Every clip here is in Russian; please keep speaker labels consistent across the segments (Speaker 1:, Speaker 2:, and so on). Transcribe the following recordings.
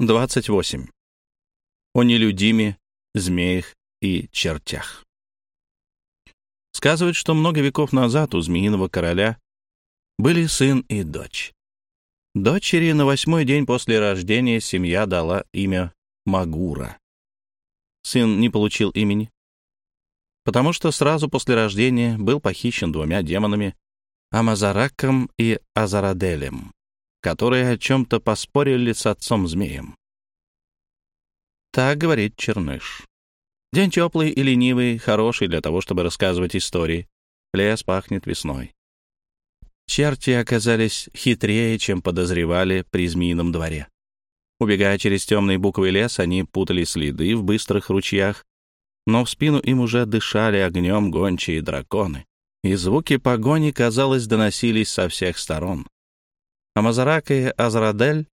Speaker 1: 28. О нелюдиме, змеях и чертях. Сказывают, что много веков назад у змеиного короля были сын и дочь. Дочери на восьмой день после рождения семья дала имя Магура. Сын не получил имени, потому что сразу после рождения был похищен двумя демонами Амазараком и Азараделем которые о чем-то поспорили с отцом-змеем. Так говорит Черныш. День теплый и ленивый, хороший для того, чтобы рассказывать истории. Лес пахнет весной. Черти оказались хитрее, чем подозревали при змеином дворе. Убегая через темный буковый лес, они путали следы в быстрых ручьях, но в спину им уже дышали огнем гончие драконы, и звуки погони, казалось, доносились со всех сторон. Амазарак и Азрадель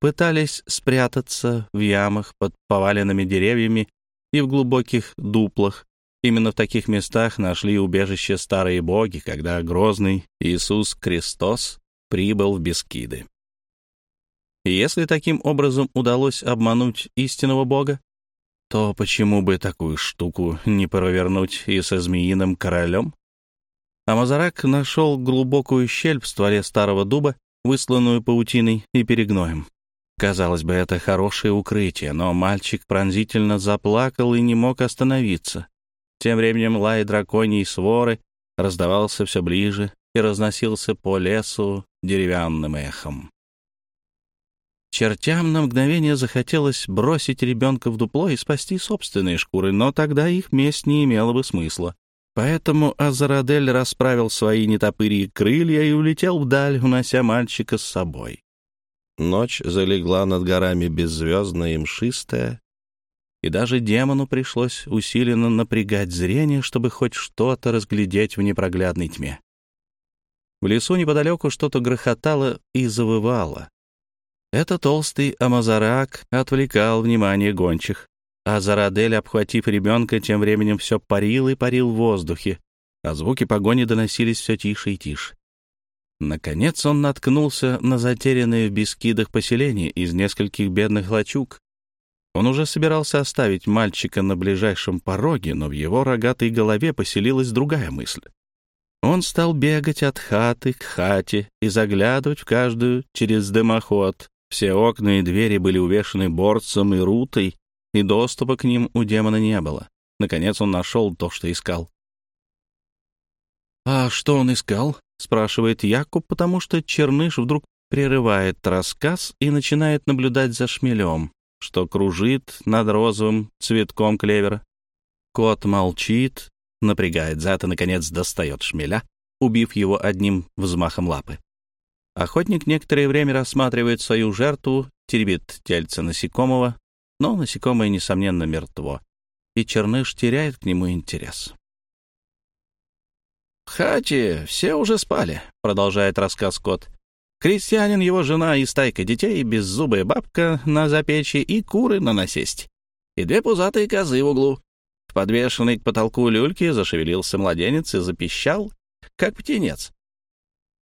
Speaker 1: пытались спрятаться в ямах под поваленными деревьями и в глубоких дуплах. Именно в таких местах нашли убежище старые боги, когда грозный Иисус Христос прибыл в Бескиды. И если таким образом удалось обмануть истинного бога, то почему бы такую штуку не провернуть и со змеиным королем? Амазарак нашел глубокую щель в стволе старого дуба высланную паутиной и перегноем. Казалось бы, это хорошее укрытие, но мальчик пронзительно заплакал и не мог остановиться. Тем временем лай драконьей своры раздавался все ближе и разносился по лесу деревянным эхом. Чертям на мгновение захотелось бросить ребенка в дупло и спасти собственные шкуры, но тогда их месть не имела бы смысла. Поэтому Азарадель расправил свои нетопырьи крылья и улетел вдаль, унося мальчика с собой. Ночь залегла над горами беззвездная и мшистая, и даже демону пришлось усиленно напрягать зрение, чтобы хоть что-то разглядеть в непроглядной тьме. В лесу неподалеку что-то грохотало и завывало. Это толстый амазарак отвлекал внимание гончих а Зарадель, обхватив ребенка, тем временем все парил и парил в воздухе, а звуки погони доносились все тише и тише. Наконец он наткнулся на затерянное в Бескидах поселение из нескольких бедных лачуг. Он уже собирался оставить мальчика на ближайшем пороге, но в его рогатой голове поселилась другая мысль. Он стал бегать от хаты к хате и заглядывать в каждую через дымоход. Все окна и двери были увешаны борцем и рутой, и доступа к ним у демона не было. Наконец он нашел то, что искал. «А что он искал?» — спрашивает Якуб, потому что Черныш вдруг прерывает рассказ и начинает наблюдать за шмелем, что кружит над розовым цветком клевера. Кот молчит, напрягает зад и, наконец, достает шмеля, убив его одним взмахом лапы. Охотник некоторое время рассматривает свою жертву, теребит тельце насекомого, но насекомое, несомненно, мертво, и Черныш теряет к нему интерес.
Speaker 2: «В хате все уже спали», — продолжает рассказ кот. «Крестьянин, его жена и стайка детей, беззубая бабка на запечье и куры на насесть, и две пузатые козы в углу. В подвешенной к потолку люльке зашевелился младенец и запищал, как птенец.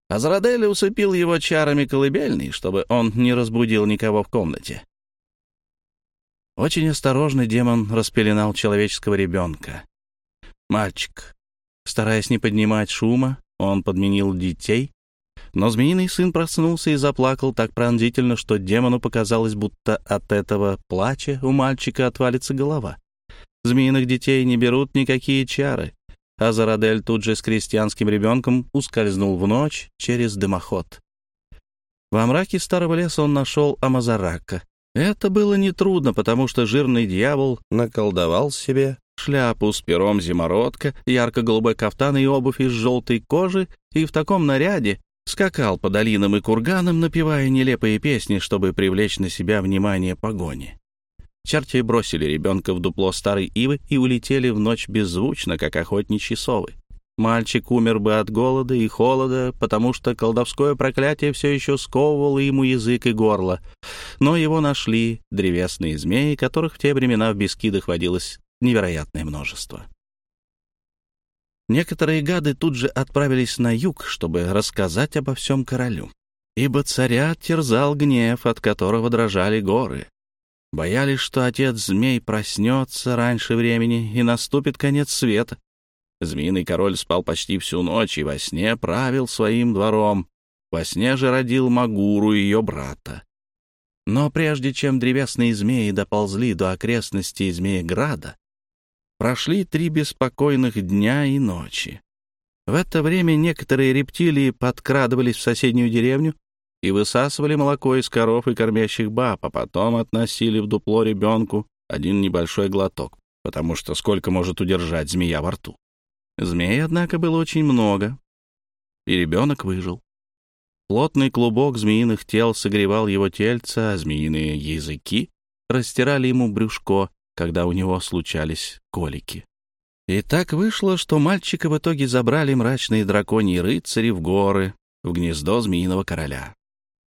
Speaker 2: Азрадель усыпил его чарами колыбельной, чтобы он не разбудил никого в комнате. Очень осторожно демон распеленал человеческого ребенка. Мальчик. Стараясь не поднимать шума, он подменил детей, но змеиный сын проснулся и заплакал так пронзительно, что демону показалось, будто от этого плача у мальчика отвалится голова. Змеиных детей не берут никакие чары, а Зарадель тут же с крестьянским ребенком ускользнул в ночь через дымоход. Во мраке старого леса он нашел Амазарака, это было нетрудно, потому что жирный дьявол наколдовал себе шляпу с пером зимородка, ярко-голубой кафтан и обувь из желтой кожи, и в таком наряде скакал по долинам и курганам, напевая нелепые песни, чтобы привлечь на себя внимание погони. Черти бросили ребенка в дупло старой ивы и улетели в ночь беззвучно, как охотничьи совы. Мальчик умер бы от голода и холода, потому что колдовское проклятие все еще сковывало ему язык и горло. Но его нашли древесные змеи, которых в те времена в Бескидах водилось невероятное множество. Некоторые гады тут же отправились на юг, чтобы рассказать обо всем королю.
Speaker 1: ибо царя терзал гнев, от которого дрожали горы. Боялись, что отец змей проснется раньше времени и наступит конец света. Змеиный король спал почти всю ночь и во сне правил своим двором. Во сне же родил Магуру, ее брата. Но прежде чем древесные змеи доползли до окрестностей Змееграда, прошли три беспокойных дня и ночи. В это время некоторые рептилии подкрадывались в соседнюю деревню и высасывали молоко из коров и кормящих баб, а потом относили в дупло ребенку один небольшой глоток, потому что сколько может удержать змея во рту. Змей, однако, было очень много, и ребенок выжил. Плотный клубок змеиных тел согревал его тельце, а змеиные языки растирали ему брюшко, когда у него случались колики. И так вышло, что мальчика в итоге забрали мрачные драконьи рыцари в горы, в гнездо змеиного короля.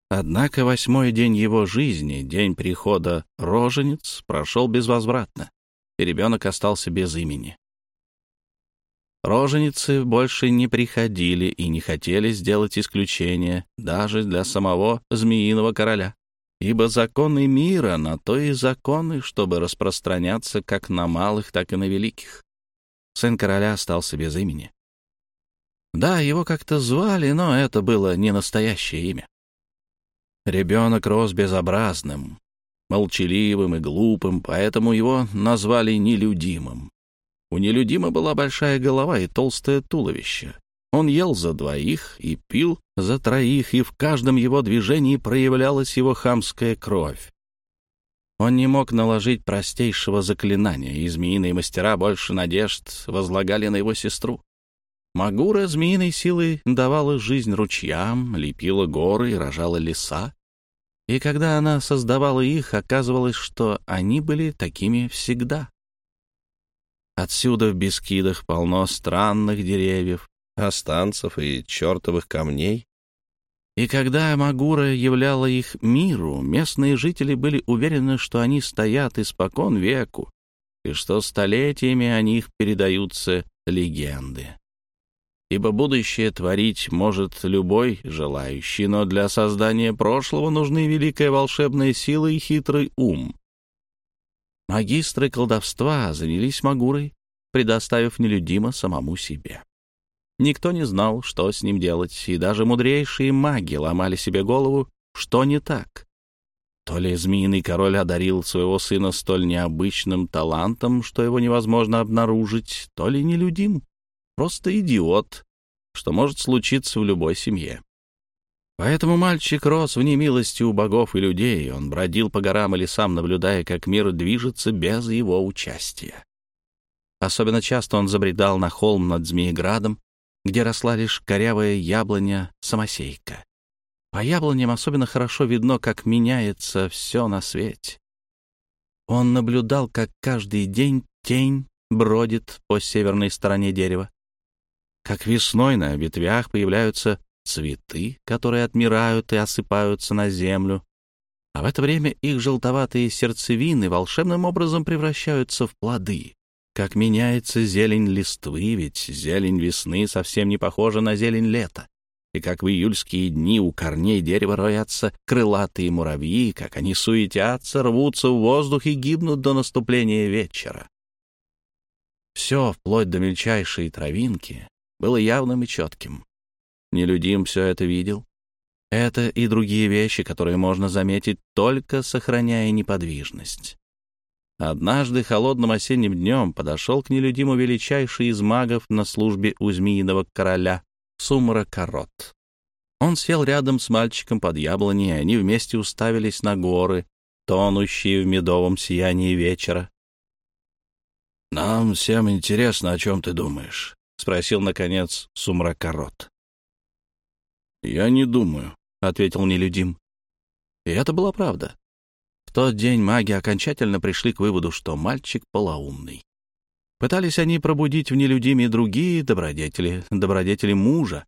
Speaker 1: Однако восьмой день его жизни, день прихода роженец, прошел безвозвратно, и ребенок остался без имени. Роженицы больше не приходили и не хотели сделать исключение даже для самого змеиного короля, ибо законы мира на то и законы, чтобы распространяться как на малых, так и на великих. Сын короля остался без имени. Да, его как-то звали, но это было не настоящее имя. Ребенок рос безобразным, молчаливым и глупым, поэтому его назвали нелюдимым. У нелюдима была большая голова и толстое туловище. Он ел за двоих и пил за троих, и в каждом его движении проявлялась его хамская кровь. Он не мог наложить простейшего заклинания, и змеиные мастера больше надежд возлагали на его сестру. Магура змеиной силой давала жизнь ручьям, лепила горы и рожала леса. И когда она создавала их, оказывалось, что они были такими всегда. Отсюда в Бескидах полно странных деревьев, останцев и чертовых камней. И когда Магура являла их миру, местные жители были уверены, что они стоят испокон веку, и что столетиями о них передаются легенды ибо будущее творить может любой желающий, но для создания прошлого нужны великая волшебная сила и хитрый ум. Магистры колдовства занялись Магурой, предоставив нелюдимо самому себе. Никто не знал, что с ним делать, и даже мудрейшие маги ломали себе голову, что не так. То ли змеиный король одарил своего сына столь необычным талантом, что его невозможно обнаружить, то ли нелюдим, просто идиот, что может случиться в любой семье. Поэтому мальчик рос в немилости у богов и людей, он бродил по горам и лесам, наблюдая, как мир движется без его участия. Особенно часто он забредал на холм над Змееградом, где росла лишь корявая яблоня-самосейка. По яблоням особенно хорошо видно, как меняется все на свете. Он наблюдал, как каждый день тень бродит по северной стороне дерева, как весной на ветвях появляются цветы, которые отмирают и осыпаются на землю, а в это время их желтоватые сердцевины волшебным образом превращаются в плоды. Как меняется зелень листвы, ведь зелень весны совсем не похожа на зелень лета. И как в июльские дни у корней дерева роятся крылатые муравьи, как они суетятся, рвутся в воздух и гибнут до наступления вечера. Все, вплоть до мельчайшей травинки, было явным и четким. Нелюдим все это видел. Это и другие вещи, которые можно заметить, только сохраняя неподвижность. Однажды холодным осенним днем подошел к нелюдиму величайший из магов на службе у змеиного короля Сумра Карот. Он сел рядом с мальчиком под яблоней, и они вместе уставились на горы, тонущие в медовом сиянии вечера. «Нам всем интересно, о чем ты думаешь», — спросил, наконец, Сумракорот. «Я не думаю», — ответил нелюдим. И это была правда. В тот день маги окончательно пришли к выводу, что мальчик полоумный. Пытались они пробудить в нелюдиме другие добродетели, добродетели мужа,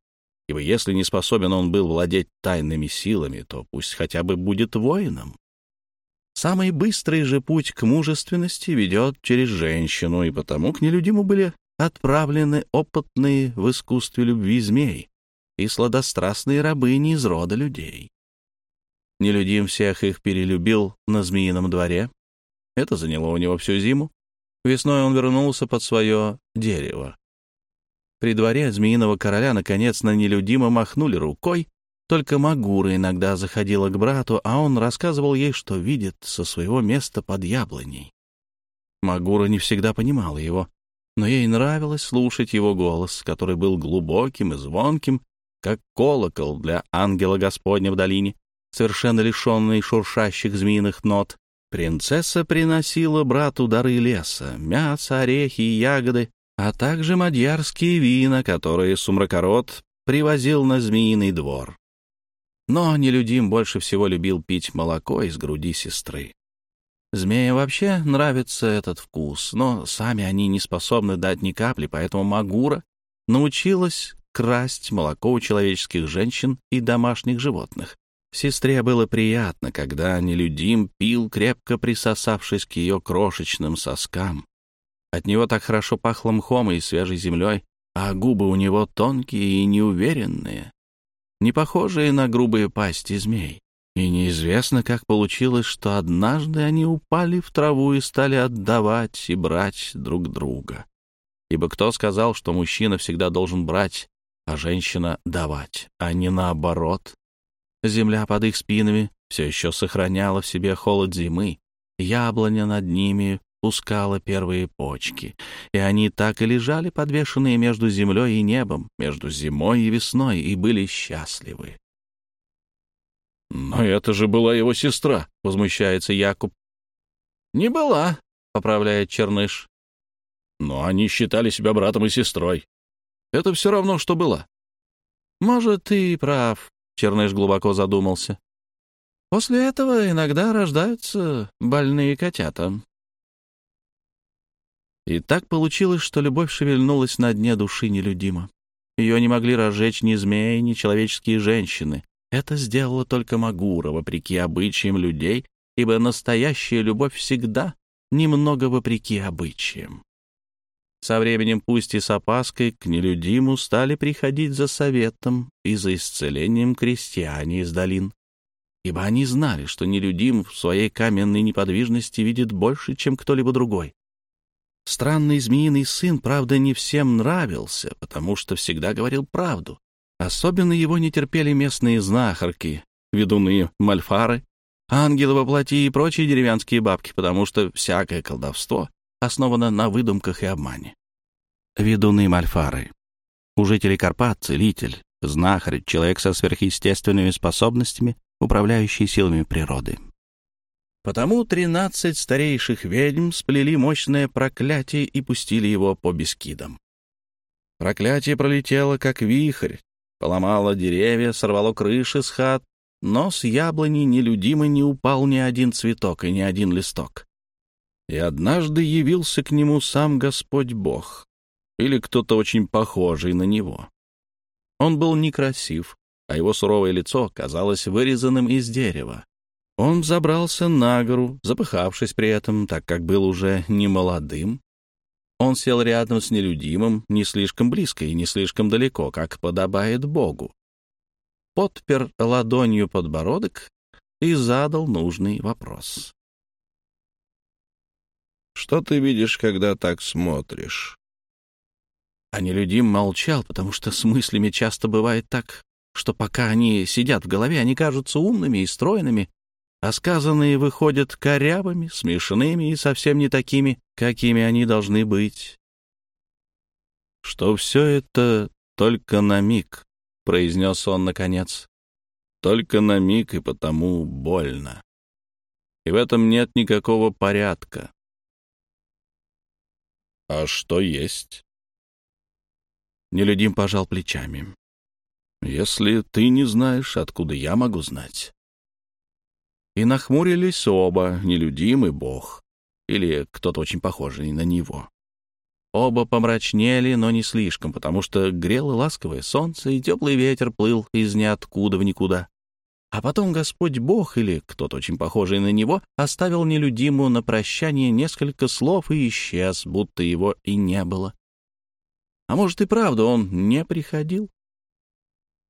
Speaker 1: ибо если не способен он был владеть тайными силами, то пусть хотя бы будет воином. Самый быстрый же путь к мужественности ведет через женщину, и потому к нелюдиму были отправлены опытные в искусстве любви змей, и сладострастные рабыни из рода людей. Нелюдим всех их перелюбил на Змеином дворе. Это заняло у него всю зиму. Весной он вернулся под свое дерево. При дворе Змеиного короля наконец на нелюдимо махнули рукой, только Магура иногда заходила к брату, а он рассказывал ей, что видит со своего места под яблоней. Магура не всегда понимала его, но ей нравилось слушать его голос, который был глубоким и звонким, как колокол для ангела Господня в долине, совершенно лишенный шуршащих змеиных нот. Принцесса приносила брату дары леса, мясо, орехи и ягоды, а также мадьярские вина, которые сумракород привозил на змеиный двор. Но нелюдим больше всего любил пить молоко из груди сестры. Змеям вообще нравится этот вкус, но сами они не способны дать ни капли, поэтому Магура научилась красть молоко у человеческих женщин и домашних животных. Сестре было приятно, когда нелюдим пил, крепко присосавшись к ее крошечным соскам. От него так хорошо пахло мхом и свежей землей, а губы у него тонкие и неуверенные, не похожие на грубые пасти змей. И неизвестно, как получилось, что однажды они упали в траву и стали отдавать и брать друг друга. Ибо кто сказал, что мужчина всегда должен брать, а женщина давать, а не наоборот? Земля под их спинами все еще сохраняла в себе холод зимы, яблоня над ними пускала первые почки, и они так и лежали подвешенные между землей и небом, между зимой и весной, и были счастливы.
Speaker 2: «Но это же была его сестра», — возмущается Якуб.
Speaker 1: «Не была», — поправляет Черныш.
Speaker 2: «Но они считали себя братом и сестрой. Это все равно, что была».
Speaker 1: «Может, ты и прав», — Черныш глубоко задумался. «После этого иногда рождаются больные котята». И так получилось, что любовь шевельнулась на дне души нелюдимо. Ее не могли разжечь ни змеи, ни человеческие женщины. Это сделала только Магура, вопреки обычаям людей, ибо настоящая любовь всегда немного вопреки обычаям. Со временем, пусть и с опаской, к нелюдиму стали приходить за советом и за исцелением крестьяне из долин. Ибо они знали, что нелюдим в своей каменной неподвижности видит больше, чем кто-либо другой. Странный змеиный сын, правда, не всем нравился, потому что всегда говорил правду. Особенно его не терпели местные знахарки, ведуны мальфары, ангелы во плоти и прочие деревенские бабки, потому что всякое колдовство основано на выдумках и обмане. Ведуны мальфары. У жителей Карпат целитель, знахарь, человек со сверхъестественными способностями, управляющий силами природы. Потому тринадцать старейших ведьм сплели мощное проклятие и пустили его по бескидам. Проклятие пролетело, как вихрь, Поломало деревья, сорвало крыши с хат, но с яблони нелюдимо не упал ни один цветок и ни один листок. И однажды явился к нему сам Господь Бог, или кто-то очень похожий на него. Он был некрасив, а его суровое лицо казалось вырезанным из дерева. Он забрался на гору, запыхавшись при этом, так как был уже не молодым, он сел рядом с нелюдимым, не слишком близко и не слишком далеко, как подобает Богу. Подпер ладонью подбородок и задал нужный вопрос.
Speaker 2: «Что ты видишь, когда так смотришь?»
Speaker 1: А нелюдим молчал, потому что с мыслями часто бывает так, что пока они сидят в голове, они кажутся умными и стройными, а сказанные выходят корявыми, смешными и совсем не такими, какими они должны быть.
Speaker 2: «Что все это только на миг», — произнес он наконец. «Только на миг и потому больно. И в этом нет никакого порядка». «А что есть?»
Speaker 1: Нелюдим пожал плечами.
Speaker 2: «Если ты не знаешь, откуда я могу знать?»
Speaker 1: И нахмурились оба, нелюдимый бог, или кто-то очень похожий на него. Оба помрачнели, но не слишком, потому что грело ласковое солнце, и теплый ветер плыл из ниоткуда в никуда. А потом Господь Бог, или кто-то очень похожий на него, оставил нелюдиму на прощание несколько слов и исчез, будто его и не было. А может и правда он не приходил?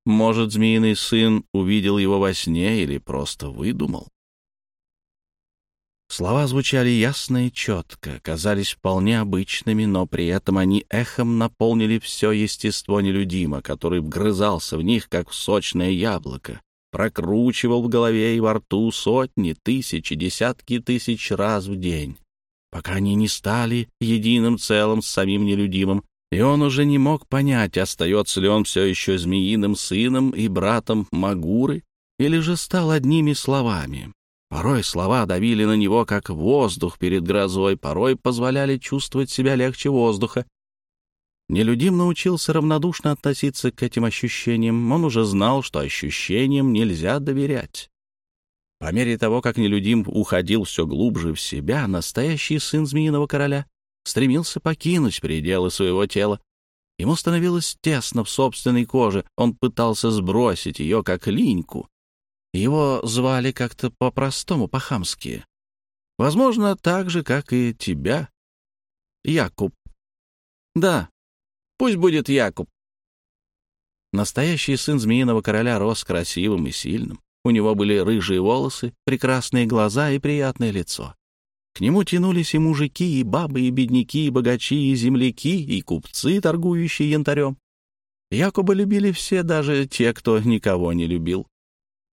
Speaker 1: Может, змеиный сын увидел его во сне или просто выдумал? Слова звучали ясно и четко, казались вполне обычными, но при этом они эхом наполнили все естество нелюдима, который вгрызался в них, как в сочное яблоко, прокручивал в голове и во рту сотни, тысячи, десятки тысяч раз в день, пока они не стали единым целым с самим нелюдимым, и он уже не мог понять, остается ли он все еще змеиным сыном и братом Магуры, или же стал одними словами. Порой слова давили на него, как воздух перед грозой, порой позволяли чувствовать себя легче воздуха. Нелюдим научился равнодушно относиться к этим ощущениям. Он уже знал, что ощущениям нельзя доверять. По мере того, как Нелюдим уходил все глубже в себя, настоящий сын Змеиного Короля стремился покинуть пределы своего тела. Ему становилось тесно в собственной коже, он пытался сбросить ее, как линьку, его звали как-то по-простому, по-хамски. Возможно, так же, как и тебя. Якуб. Да, пусть будет Якуб. Настоящий сын Змеиного Короля рос красивым и сильным. У него были рыжие волосы, прекрасные глаза и приятное лицо. К нему тянулись и мужики, и бабы, и бедняки, и богачи, и земляки, и купцы, торгующие янтарем. Якуба любили все, даже те, кто никого не любил.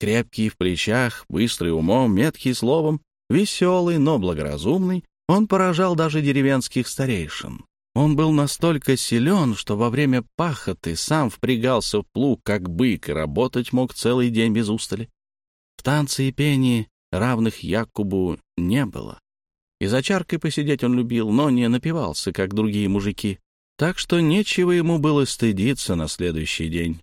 Speaker 1: Крепкий в плечах, быстрый умом, меткий словом, веселый, но благоразумный, он поражал даже деревенских старейшин. Он был настолько силен, что во время пахоты сам впрягался в плуг, как бык, и работать мог целый день без устали. В танце и пении равных Якубу не было. И за чаркой посидеть он любил, но не напивался, как другие мужики. Так что нечего ему было стыдиться на следующий день.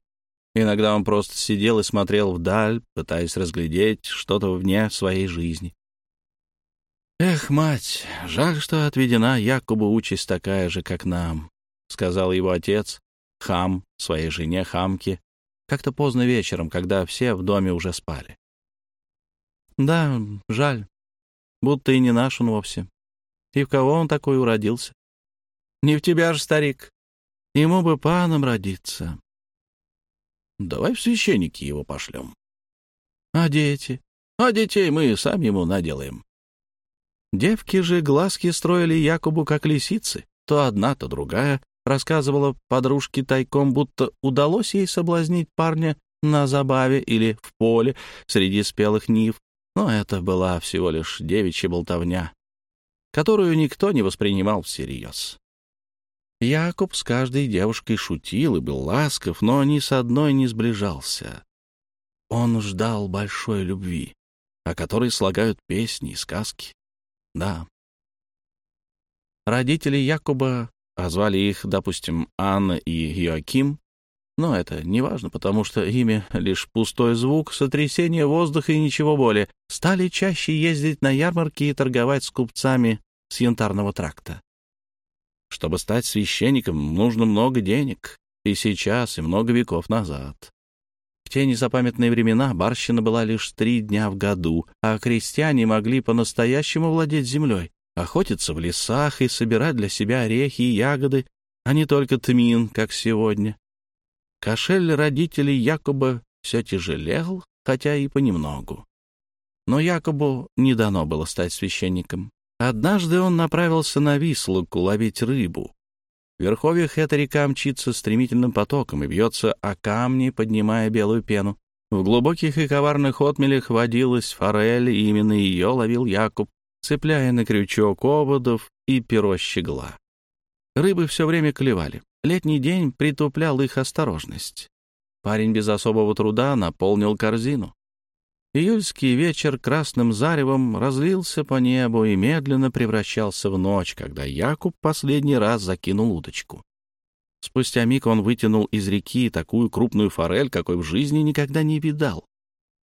Speaker 1: Иногда он просто сидел и смотрел вдаль, пытаясь разглядеть что-то вне своей жизни. «Эх, мать, жаль, что отведена Якубу участь такая же, как нам», — сказал его отец, хам, своей жене хамке, как-то поздно вечером, когда все в доме уже спали. «Да, жаль, будто и не наш он вовсе. И в кого он такой уродился? Не в тебя же, старик. Ему бы паном родиться. Давай в священники его пошлем. А дети? А детей мы сами ему наделаем. Девки же глазки строили Якубу как лисицы. То одна, то другая рассказывала подружке тайком, будто удалось ей соблазнить парня на забаве или в поле среди спелых нив. Но это была всего лишь девичья болтовня, которую никто не воспринимал всерьез. Якуб с каждой девушкой шутил и был ласков, но ни с одной не сближался. Он ждал большой любви, о которой слагают песни и сказки. Да. Родители Якуба, а звали их, допустим, Анна и Йоаким, но это не важно, потому что имя — лишь пустой звук, сотрясение воздуха и ничего более, стали чаще ездить на ярмарки и торговать с купцами с янтарного тракта. Чтобы стать священником, нужно много денег. И сейчас, и много веков назад. В те незапамятные времена барщина была лишь три дня в году, а крестьяне могли по-настоящему владеть землей, охотиться в лесах и собирать для себя орехи и ягоды, а не только тмин, как сегодня. Кошель родителей якобы все тяжелел, хотя и понемногу. Но Якобу не дано было стать священником. Однажды он направился на Вислуку ловить рыбу. В верховьях эта река мчится стремительным потоком и бьется о камни, поднимая белую пену. В глубоких и коварных отмелях водилась форель, и именно ее ловил Якуб, цепляя на крючок оводов и перо щегла. Рыбы все время клевали. Летний день притуплял их осторожность. Парень без особого труда наполнил корзину. Июльский вечер красным заревом разлился по небу и медленно превращался в ночь, когда Якуб последний раз закинул удочку. Спустя миг он вытянул из реки такую крупную форель, какой в жизни никогда не видал.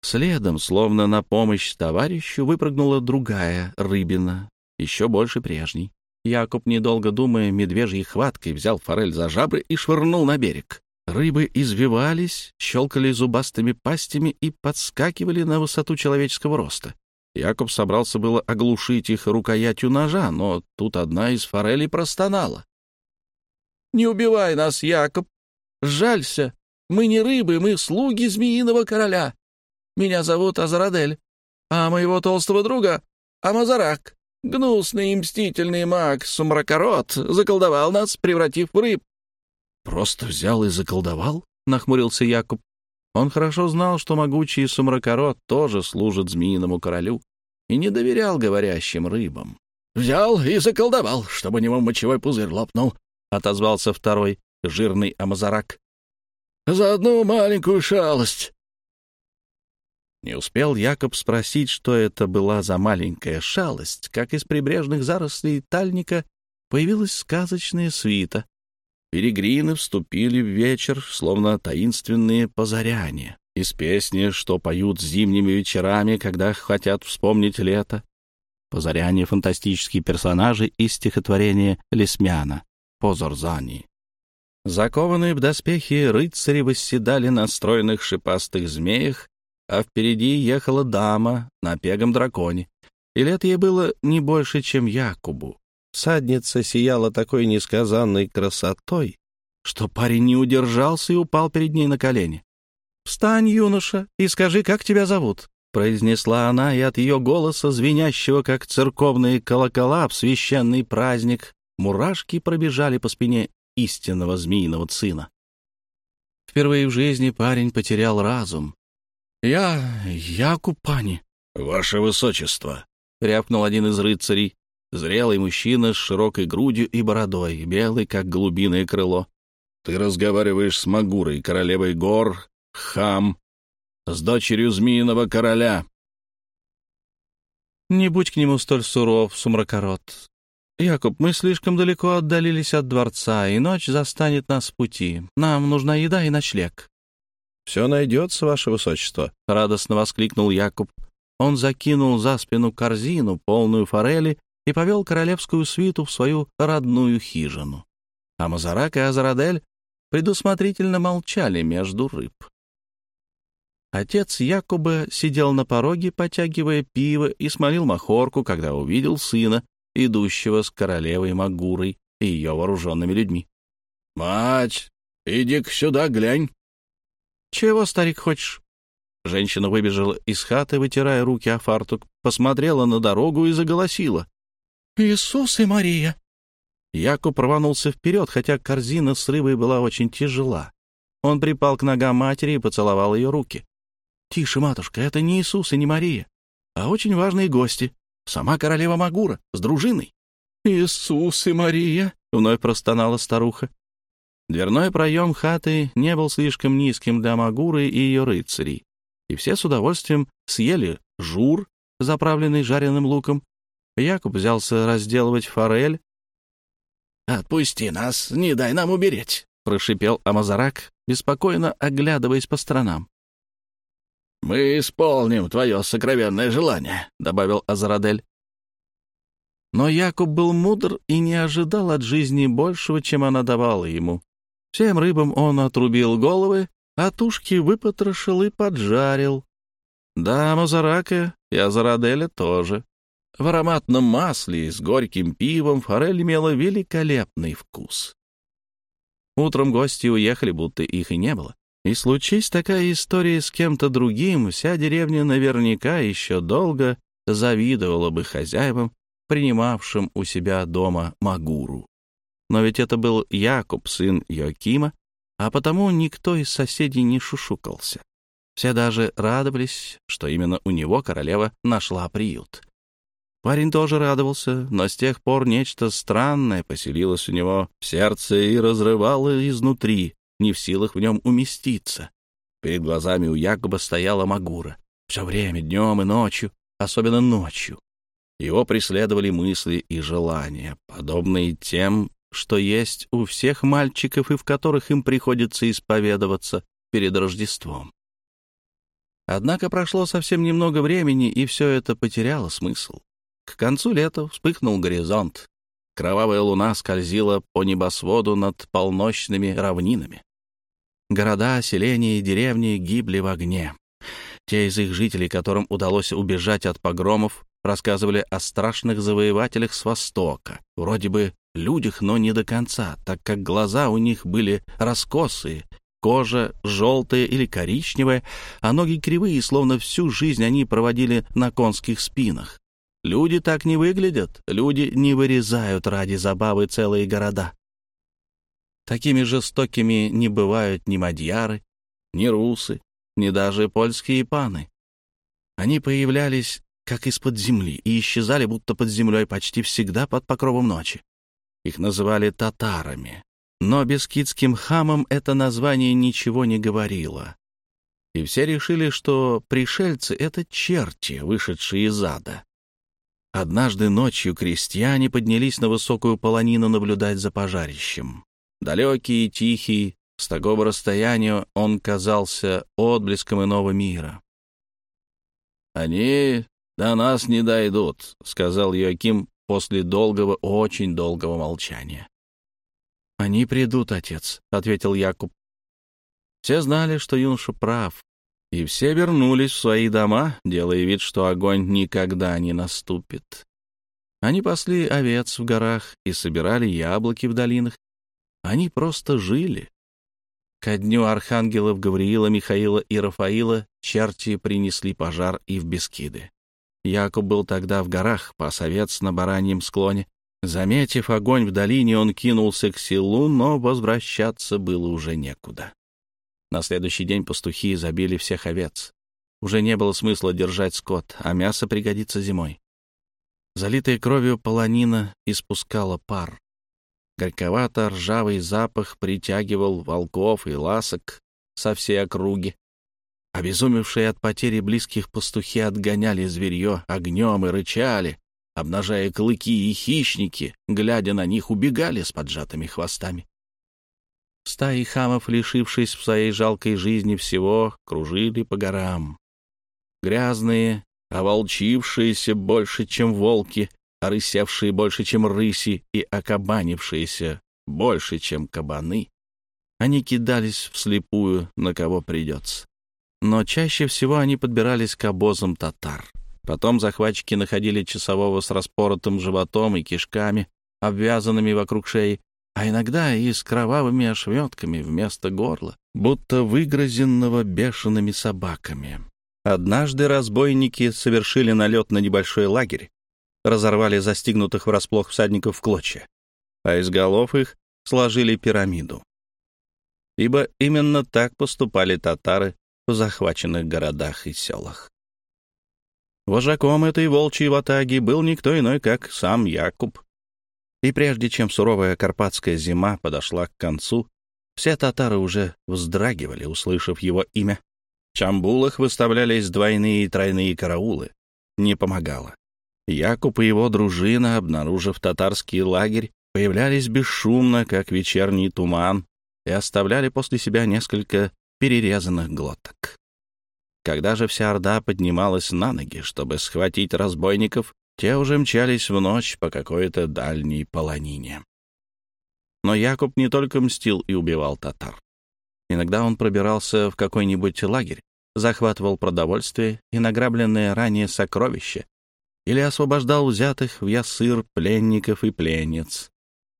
Speaker 1: Следом, словно на помощь товарищу, выпрыгнула другая рыбина, еще больше прежней. Якуб, недолго думая, медвежьей хваткой взял форель за жабры и швырнул на берег. Рыбы извивались, щелкали зубастыми пастями и подскакивали на высоту человеческого роста. Якоб собрался было оглушить их рукоятью ножа, но тут одна из форелей простонала. «Не убивай нас, Якоб! Жалься!
Speaker 2: Мы не рыбы, мы слуги змеиного короля. Меня зовут Азарадель, а моего толстого друга — Амазарак. Гнусный и мстительный маг Сумракорот заколдовал нас, превратив в рыб.
Speaker 1: «Просто взял и заколдовал?» — нахмурился Якуб. Он хорошо знал, что могучий Сумракорот тоже служит змеиному королю и не доверял говорящим рыбам.
Speaker 2: «Взял и заколдовал, чтобы у него мочевой пузырь лопнул», — отозвался второй, жирный Амазарак. «За одну маленькую шалость».
Speaker 1: Не успел Якоб спросить, что это была за маленькая шалость, как из прибрежных зарослей тальника появилась сказочная свита. Перегрины вступили в вечер, словно таинственные позаряне, из песни, что поют зимними вечерами, когда хотят вспомнить лето. Позаряне — фантастические персонажи из стихотворения Лесмяна «Позорзани». Закованные в доспехи рыцари восседали на стройных шипастых змеях, а впереди ехала дама на пегом драконе. И лет ей было не больше, чем Якубу. Садница сияла такой несказанной красотой, что парень не удержался и упал перед ней на колени. «Встань, юноша, и скажи, как тебя зовут?» — произнесла она, и от ее голоса, звенящего, как церковные колокола в священный праздник, мурашки пробежали по спине истинного змеиного сына. Впервые в жизни парень потерял разум. «Я... я Купани».
Speaker 2: «Ваше высочество», —
Speaker 1: рявкнул один из рыцарей, зрелый мужчина с широкой грудью и бородой, белый, как голубиное крыло.
Speaker 2: «Ты разговариваешь с Магурой, королевой гор, хам, с дочерью змеиного короля».
Speaker 1: «Не будь к нему столь суров, сумракорот. Якуб, мы слишком далеко отдалились от дворца, и ночь застанет нас в пути. Нам нужна еда и ночлег». «Все найдется, ваше высочество», — радостно воскликнул Якуб. Он закинул за спину корзину, полную форели, и повел королевскую свиту в свою родную хижину. А Мазарак и Азарадель предусмотрительно молчали между рыб. Отец Якуба сидел на пороге, потягивая пиво, и смолил махорку, когда увидел сына, идущего с королевой Магурой и ее вооруженными людьми.
Speaker 2: — Мать, иди-ка сюда, глянь.
Speaker 1: — Чего, старик, хочешь? Женщина выбежала из хаты, вытирая руки о фартук, посмотрела на дорогу и заголосила. «Иисус и Мария!» Якуб рванулся вперед, хотя корзина с рыбой была очень тяжела. Он припал к ногам матери и поцеловал ее руки. «Тише, матушка, это не Иисус и не Мария, а очень важные гости. Сама королева Магура с дружиной». «Иисус и Мария!» — вновь простонала старуха. Дверной проем хаты не был слишком низким для Магуры и ее рыцарей, и все с удовольствием съели жур, заправленный жареным луком. Якуб взялся разделывать форель.
Speaker 2: «Отпусти нас, не дай нам умереть!» — прошипел Амазарак, беспокойно оглядываясь по сторонам. «Мы исполним твое сокровенное желание», — добавил Азарадель.
Speaker 1: Но Якуб был мудр и не ожидал от жизни большего, чем она давала ему. Всем рыбам он отрубил головы, а тушки выпотрошил и поджарил. Да, Мазарака и Азараделя тоже. В ароматном масле с горьким пивом форель имела великолепный вкус. Утром гости уехали, будто их и не было. И случись такая история с кем-то другим, вся деревня наверняка еще долго завидовала бы хозяевам, принимавшим у себя дома Магуру. Но ведь это был Якуб, сын Йокима, а потому никто из соседей не шушукался. Все даже радовались, что именно у него королева нашла приют. Парень тоже радовался, но с тех пор нечто странное поселилось у него в сердце и разрывало изнутри, не в силах в нем уместиться. Перед глазами у Якоба стояла Магура. Все время, днем и ночью, особенно ночью. Его преследовали мысли и желания, подобные тем, что есть у всех мальчиков и в которых им приходится исповедоваться перед Рождеством. Однако прошло совсем немного времени, и все это потеряло смысл. К концу лета вспыхнул горизонт. Кровавая луна скользила по небосводу над полночными равнинами. Города, селения и деревни гибли в огне. Те из их жителей, которым удалось убежать от погромов, рассказывали о страшных завоевателях с Востока, вроде бы людях, но не до конца, так как глаза у них были раскосые,
Speaker 2: кожа желтая или коричневая, а ноги кривые, словно всю жизнь они проводили на конских спинах. Люди так не выглядят, люди не вырезают ради забавы целые города. Такими жестокими не бывают ни мадьяры, ни русы, ни даже польские паны. Они появлялись как из-под земли и исчезали будто под землей почти всегда под покровом ночи. Их называли татарами, но бескидским хамам это название ничего не говорило. И все решили, что пришельцы — это черти, вышедшие из ада. Однажды ночью крестьяне поднялись на высокую полонину наблюдать за пожарищем. Далекий и тихий, с такого расстояния он казался отблеском иного мира. «Они до нас не дойдут», — сказал Йоаким после долгого, очень долгого молчания. «Они придут, отец», — ответил Якуб. Все знали, что юноша прав, и все вернулись в свои дома, делая вид, что огонь никогда не наступит. Они пасли овец в горах и собирали яблоки в долинах. Они просто жили. Ко дню архангелов Гавриила, Михаила и Рафаила черти принесли пожар и в Бескиды. Якуб был тогда в горах, пас овец на бараньем склоне. Заметив огонь в долине, он кинулся к селу, но возвращаться было уже некуда. На следующий день пастухи забили всех овец. Уже не было смысла держать скот, а мясо пригодится зимой. Залитая кровью полонина испускала пар. Горьковато-ржавый запах притягивал волков и ласок со всей округи. Обезумевшие от потери близких пастухи отгоняли зверье огнем и рычали, обнажая клыки, и хищники, глядя на них, убегали с поджатыми хвостами. Стаи хамов, лишившись в своей жалкой жизни всего, кружили по горам. Грязные, оволчившиеся больше, чем волки, орысевшие больше, чем рыси, и окабанившиеся больше, чем кабаны, они кидались вслепую, на кого придется но чаще всего они подбирались к обозам татар. Потом захватчики находили часового с распоротым животом и кишками, обвязанными вокруг шеи, а иногда и с кровавыми ошметками вместо горла, будто выгрызенного бешеными собаками. Однажды разбойники совершили налет на небольшой лагерь, разорвали застигнутых врасплох всадников в клочья, а из голов их сложили пирамиду. Ибо именно так поступали татары в захваченных городах и селах. Вожаком этой волчьей ватаги был никто иной, как сам Якуб. И прежде чем суровая карпатская зима подошла к концу, все татары уже вздрагивали, услышав его имя. В Чамбулах выставлялись двойные и тройные караулы. Не помогало. Якуб и его дружина, обнаружив татарский лагерь, появлялись бесшумно, как вечерний туман, и оставляли после себя несколько перерезанных глоток. Когда же вся Орда поднималась на ноги, чтобы схватить разбойников, те уже мчались в ночь по какой-то дальней полонине. Но Якуб не только мстил и убивал татар. Иногда он пробирался в какой-нибудь лагерь, захватывал продовольствие и награбленные ранее сокровища или освобождал взятых в ясыр пленников и пленниц.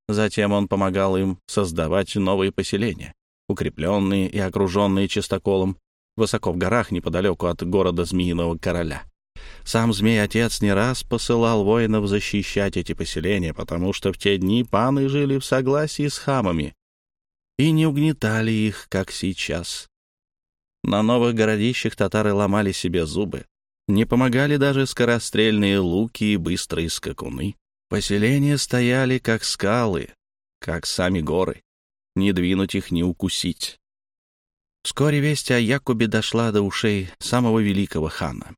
Speaker 2: Затем он помогал им создавать новые поселения, укрепленные и окруженные чистоколом, высоко в горах неподалеку от города Змеиного Короля. Сам Змей-Отец не раз посылал воинов защищать эти поселения, потому что в те дни паны жили в согласии с хамами и не угнетали их, как сейчас. На новых городищах татары ломали себе зубы. Не помогали даже скорострельные луки и быстрые скакуны. Поселения стояли, как скалы, как сами горы не двинуть их, не укусить. Вскоре весть о Якубе дошла до ушей самого великого хана.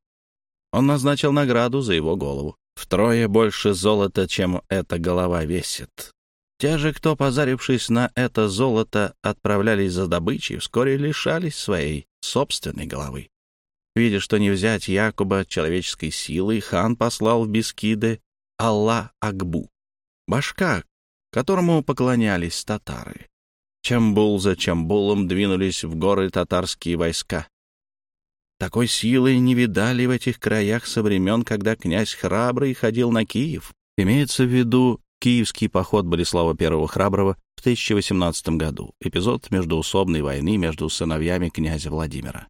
Speaker 2: Он назначил награду за его голову. Втрое больше золота, чем эта голова весит. Те же, кто, позарившись на это золото, отправлялись за добычей, вскоре лишались своей собственной головы. Видя, что не взять Якуба человеческой силой, хан послал в Бескиды Алла Акбу, башка, которому поклонялись татары. Чамбул за Чамбулом двинулись в горы татарские войска. Такой силы не видали в этих краях со времен, когда князь Храбрый ходил на Киев. Имеется в виду киевский поход Болеслава I Храброго в
Speaker 1: 1018 году. Эпизод междуусобной войны между сыновьями князя Владимира.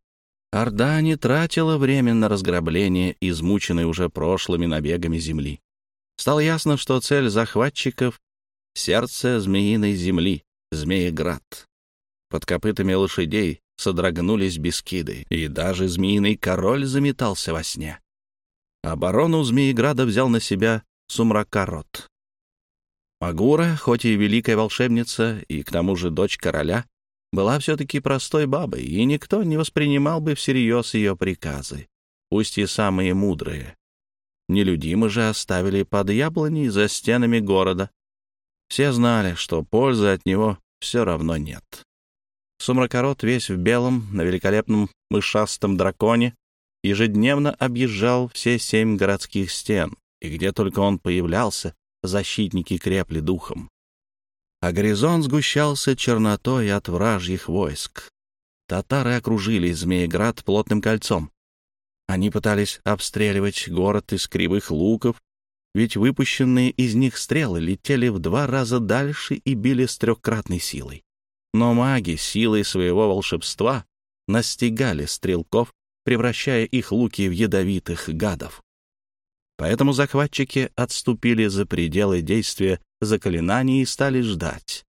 Speaker 1: Орда не тратила время на разграбление, измученной уже прошлыми набегами земли. Стало ясно, что цель захватчиков — сердце змеиной земли, Змееград. Под копытами лошадей содрогнулись бескиды, и даже змеиный король заметался во сне. Оборону Змееграда взял на себя Сумракарот. Магура, хоть и великая волшебница, и к тому же дочь короля, была все-таки простой бабой, и никто не воспринимал бы всерьез ее приказы, пусть и самые мудрые. Нелюдимы же оставили под яблоней за стенами города. Все знали, что пользы от него все равно нет. Сумракорот весь в белом, на великолепном мышастом драконе, ежедневно объезжал все семь городских стен, и где только он появлялся, защитники крепли духом. А горизонт сгущался чернотой от вражьих войск. Татары окружили Змееград плотным кольцом. Они пытались обстреливать город из кривых луков, ведь выпущенные из них стрелы летели в два раза дальше и били с трехкратной силой. Но маги силой своего волшебства настигали стрелков, превращая их луки в ядовитых гадов. Поэтому захватчики отступили за пределы действия заклинаний и стали ждать.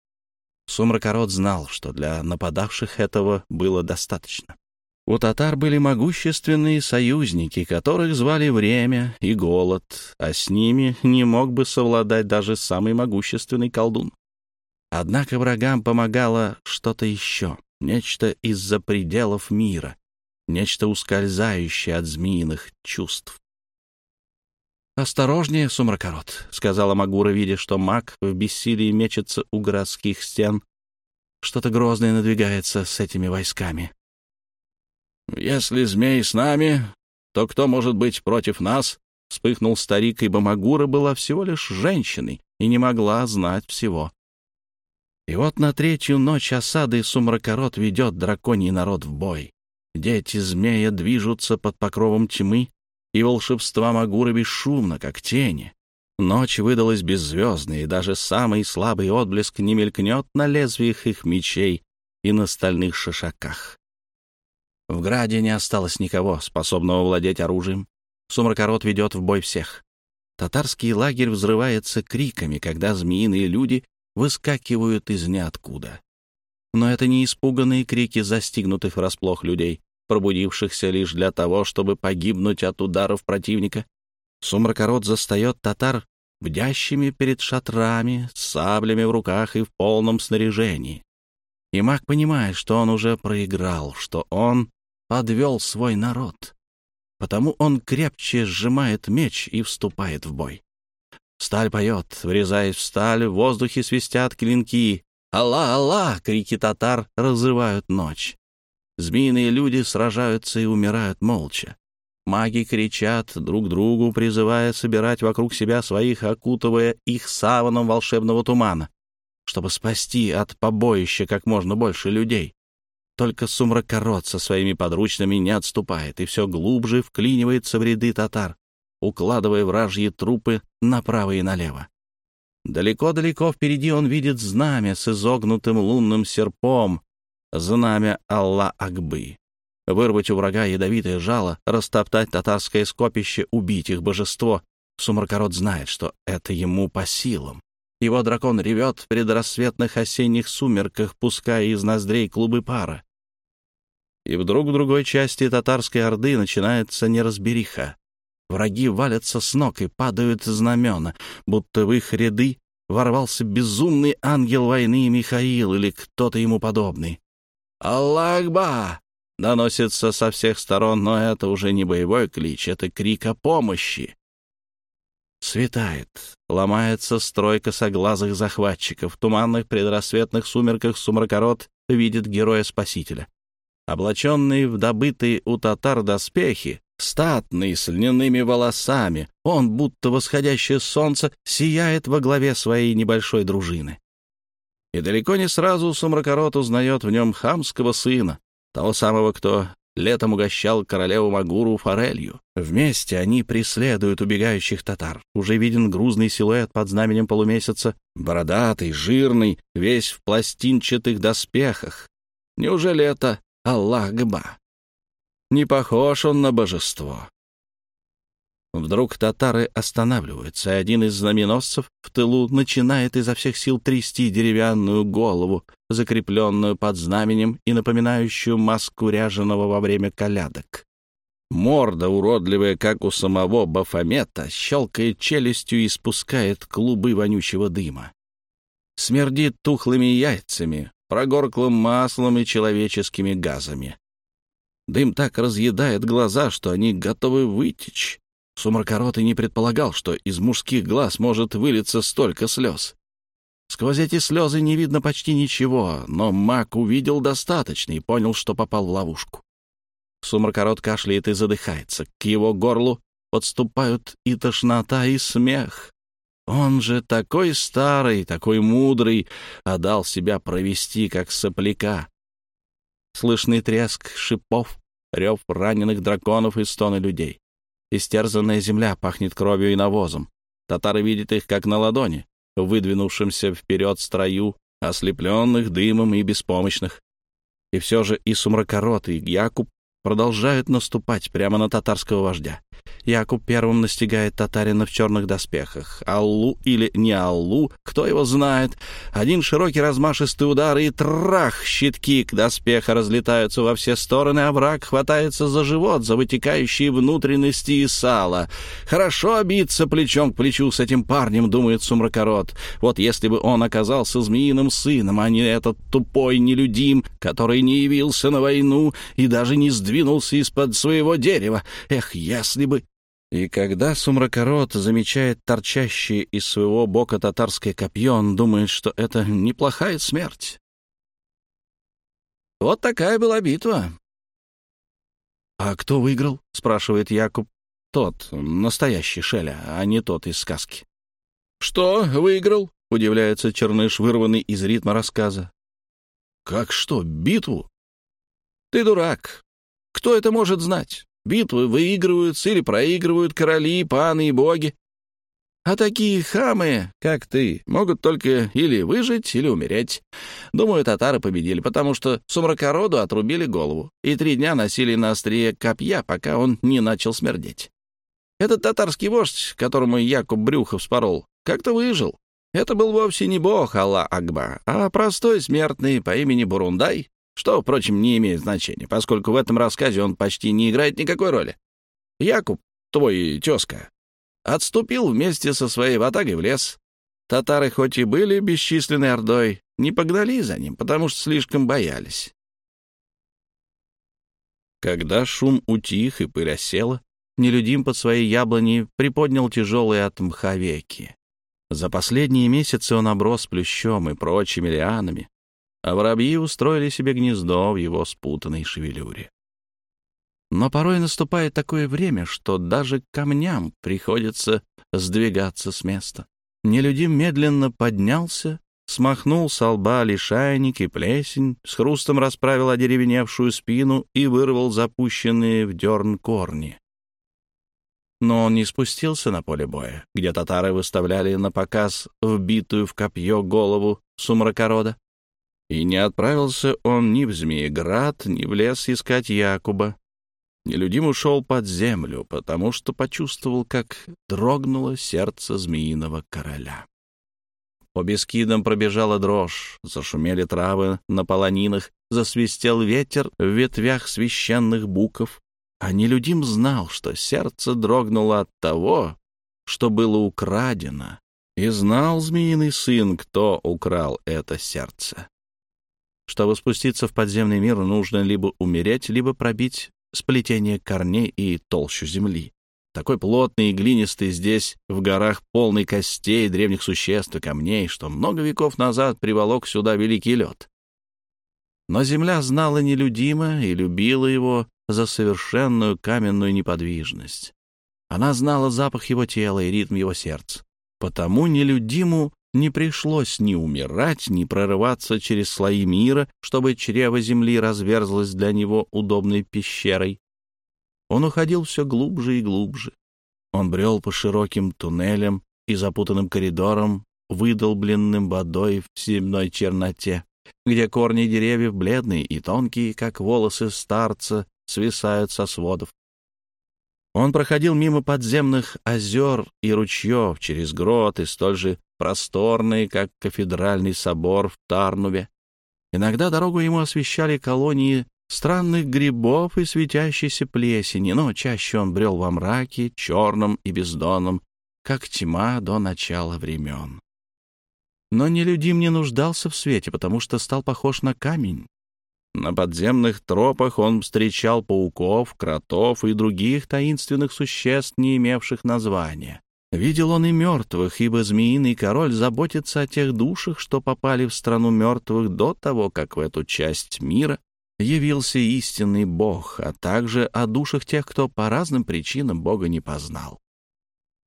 Speaker 1: Сумракород знал, что для нападавших этого было достаточно. У татар были могущественные союзники, которых звали время и голод, а с ними не мог бы совладать даже самый могущественный колдун. Однако врагам помогало что-то еще, нечто из-за пределов мира, нечто ускользающее от змеиных чувств. «Осторожнее, сумракорот», — сказала Магура, видя, что маг в бессилии мечется у городских стен. «Что-то грозное надвигается с этими войсками».
Speaker 2: «Если змей с нами, то кто может быть против нас?» — вспыхнул старик, ибо Магура была всего лишь женщиной и не могла знать всего. И вот на третью ночь осады сумракорот ведет драконий народ в бой. Дети змея движутся под покровом тьмы, и волшебства Магуры бесшумно, как тени. Ночь выдалась беззвездной, и даже самый слабый отблеск не мелькнет на лезвиях их мечей и на стальных шишаках. В Граде не осталось никого, способного владеть оружием. Сумракорот ведет в бой всех. Татарский лагерь взрывается криками, когда змеиные люди выскакивают из ниоткуда. Но это не испуганные крики застигнутых врасплох людей пробудившихся лишь для того, чтобы погибнуть от ударов противника. Сумракород застает татар бдящими перед шатрами, с саблями в руках и в полном снаряжении. И маг понимает, что он уже проиграл, что он подвел свой народ. Потому он крепче сжимает меч и вступает в бой. Сталь поет, врезаясь в сталь, в воздухе свистят клинки. «Алла, Алла!» — крики татар разрывают ночь. Змеиные люди сражаются и умирают молча. Маги кричат друг другу, призывая собирать вокруг себя своих, окутывая их саваном волшебного тумана, чтобы спасти от побоища как можно больше людей. Только сумракород со своими подручными не отступает и все глубже вклинивается в ряды татар, укладывая вражьи трупы направо и налево. Далеко-далеко впереди он видит знамя с изогнутым лунным серпом, знамя Алла-Акбы. Вырвать у врага ядовитое жало, растоптать татарское скопище, убить их божество. Сумракород знает, что это ему по силам. Его дракон ревет в предрассветных осенних сумерках, пуская из ноздрей клубы пара. И вдруг в другой части татарской орды начинается неразбериха. Враги валятся с ног и падают знамена, будто в их ряды ворвался безумный ангел войны Михаил или кто-то ему подобный. «Аллах-ба!» доносится со всех сторон, но это уже не боевой клич, это крик о помощи. Светает, ломается стройка соглазых захватчиков. В туманных предрассветных сумерках сумракород видит героя-спасителя. Облаченный в добытые у татар доспехи, статный, с льняными волосами, он, будто восходящее солнце, сияет во главе своей небольшой дружины. И далеко не сразу Сумракорот узнает в нем хамского сына, того самого, кто
Speaker 1: летом угощал королеву Магуру форелью. Вместе они преследуют убегающих татар. Уже виден грузный силуэт под знаменем полумесяца, бородатый, жирный, весь в пластинчатых доспехах. Неужели это Аллах-Гба? Не похож он на божество. Вдруг татары останавливаются, и один из знаменосцев в тылу начинает изо всех сил трясти деревянную голову, закрепленную под знаменем и напоминающую маску ряженого во время колядок. Морда, уродливая, как у самого Бафомета, щелкает челюстью и спускает клубы вонючего дыма. Смердит тухлыми яйцами, прогорклым маслом и человеческими газами. Дым так разъедает глаза, что они готовы вытечь. Сумракоротый не предполагал, что из мужских глаз может вылиться столько слез. Сквозь эти слезы не видно почти ничего, но маг увидел достаточно и понял, что попал в ловушку. Сумракорот кашляет и задыхается. К его горлу подступают и тошнота, и смех. Он же такой старый, такой мудрый, а дал себя провести, как сопляка. Слышный треск шипов, рев раненых драконов и стоны людей. Истерзанная земля пахнет кровью и навозом. Татары видят их как на ладони, выдвинувшимся вперед строю, ослепленных дымом и беспомощных. И все же и Сумракорот, и Якуб продолжают наступать прямо на татарского вождя. Якуб первым настигает татарина в черных доспехах. Аллу или не Аллу, кто его знает. Один широкий размашистый удар и трах! Щитки к доспеха разлетаются во все стороны, а враг хватается за живот, за вытекающие внутренности и сало. Хорошо биться плечом к плечу с этим парнем, думает Сумракорот. Вот если бы он оказался змеиным сыном, а не этот тупой нелюдим, который не явился на войну и даже не сдвинулся из-под своего дерева. Эх, если бы... И когда Сумракорот замечает торчащее из своего бока татарское копье, он думает, что это неплохая смерть. Вот такая была битва. «А кто выиграл?» — спрашивает Якуб. «Тот, настоящий Шеля, а не тот из сказки». «Что выиграл?» — удивляется Черныш, вырванный из ритма рассказа. «Как что, битву?» «Ты дурак. Кто это может знать? Битвы выигрываются или проигрывают короли, паны и боги. А такие хамы, как ты, могут только или выжить, или умереть. Думаю, татары победили, потому что сумракороду отрубили голову и три дня носили на острие копья, пока он не начал смердеть. Этот татарский вождь, которому Якуб Брюхов спорол, как-то выжил. Это был вовсе не бог Алла Акба, а простой смертный по имени Бурундай, что, впрочем, не имеет значения, поскольку в этом рассказе он почти не играет никакой роли. Якуб, твой тезка, отступил вместе со своей ватагой в лес. Татары хоть и были бесчисленной ордой, не погнали за ним, потому что слишком боялись. Когда шум утих и пыль осела, нелюдим под своей яблони приподнял тяжелые от мха веки. За последние месяцы он оброс плющом и прочими лианами, а воробьи устроили себе гнездо в его спутанной шевелюре. Но порой наступает такое время, что даже камням приходится сдвигаться с места. Нелюдим медленно поднялся, смахнул с лба лишайник и плесень, с хрустом расправил одеревеневшую спину и вырвал запущенные в дерн корни. Но он не спустился на поле боя, где татары выставляли на показ вбитую в копье голову сумракорода. И не отправился он ни в Змееград, ни в лес искать Якуба. Нелюдим ушел под землю, потому что почувствовал, как дрогнуло сердце змеиного короля. По бескидам пробежала дрожь, зашумели травы на полонинах, засвистел ветер в ветвях священных буков, а нелюдим знал, что сердце дрогнуло от того, что было украдено, и знал змеиный сын, кто украл это сердце. Чтобы спуститься в подземный мир, нужно либо умереть, либо пробить сплетение корней и толщу земли. Такой плотный и глинистый здесь, в горах, полный костей, древних существ и камней, что много веков назад приволок сюда великий лед. Но земля знала нелюдимо и любила его за совершенную каменную неподвижность. Она знала запах его тела и ритм его сердца. Потому нелюдиму не пришлось ни умирать, ни прорываться через слои мира, чтобы чрево земли разверзлось для него удобной пещерой. Он уходил все глубже и глубже. Он брел по широким туннелям и запутанным коридорам, выдолбленным водой в земной черноте, где корни деревьев бледные и тонкие, как волосы старца, свисают со сводов. Он проходил мимо подземных озер и ручьев, через гроты, столь же просторные, как кафедральный собор в Тарнуве. Иногда дорогу ему освещали колонии странных грибов и светящейся плесени, но чаще он брел во мраке, черном и бездонном, как тьма до начала времен. Но нелюдим не нуждался в свете, потому что стал похож на камень. На подземных тропах он встречал пауков, кротов и других таинственных существ, не имевших названия. Видел он и мертвых, ибо змеиный король заботится о тех душах, что попали в страну мертвых до того, как в эту часть мира явился истинный Бог, а также о душах тех, кто по разным причинам Бога не познал.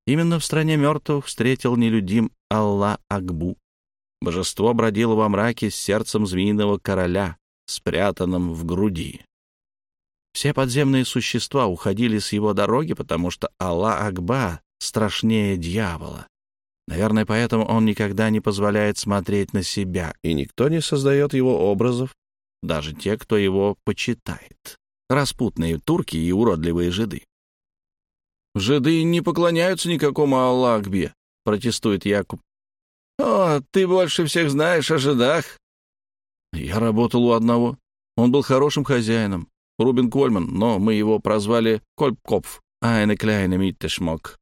Speaker 1: Именно в стране мертвых встретил нелюдим Аллах Акбу. Божество бродило во мраке с сердцем змеиного короля, спрятанным в груди. Все подземные существа уходили с его дороги, потому что Аллах Акба страшнее дьявола. Наверное, поэтому он никогда не позволяет смотреть на себя, и никто не создает его образов даже те, кто его почитает. Распутные турки и уродливые жиды. «Жиды не поклоняются никакому Аллахбе», — протестует Якуб. «О, ты больше всех знаешь о жидах». «Я работал у одного. Он был хорошим хозяином. Рубин Кольман, но мы его прозвали Кольпкопф, Айне Кляйне Миттешмок.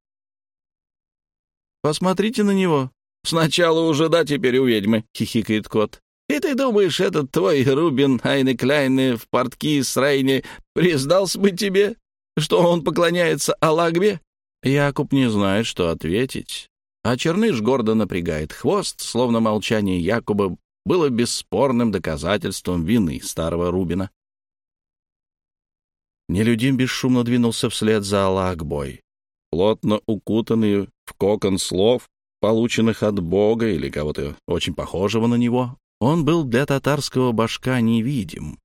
Speaker 1: Посмотрите на него. Сначала у жида, теперь у ведьмы, — хихикает кот. И ты думаешь, этот твой Рубин Айне Кляйне в портки с Рейне признался бы тебе, что он поклоняется Алагбе? Якуб не знает, что ответить. А Черныш гордо напрягает хвост, словно молчание Якуба было бесспорным доказательством вины старого Рубина. Нелюдим бесшумно двинулся вслед за Аллахбой, плотно укутанный в кокон слов, полученных от Бога или кого-то очень похожего на него. Он был для татарского башка невидим.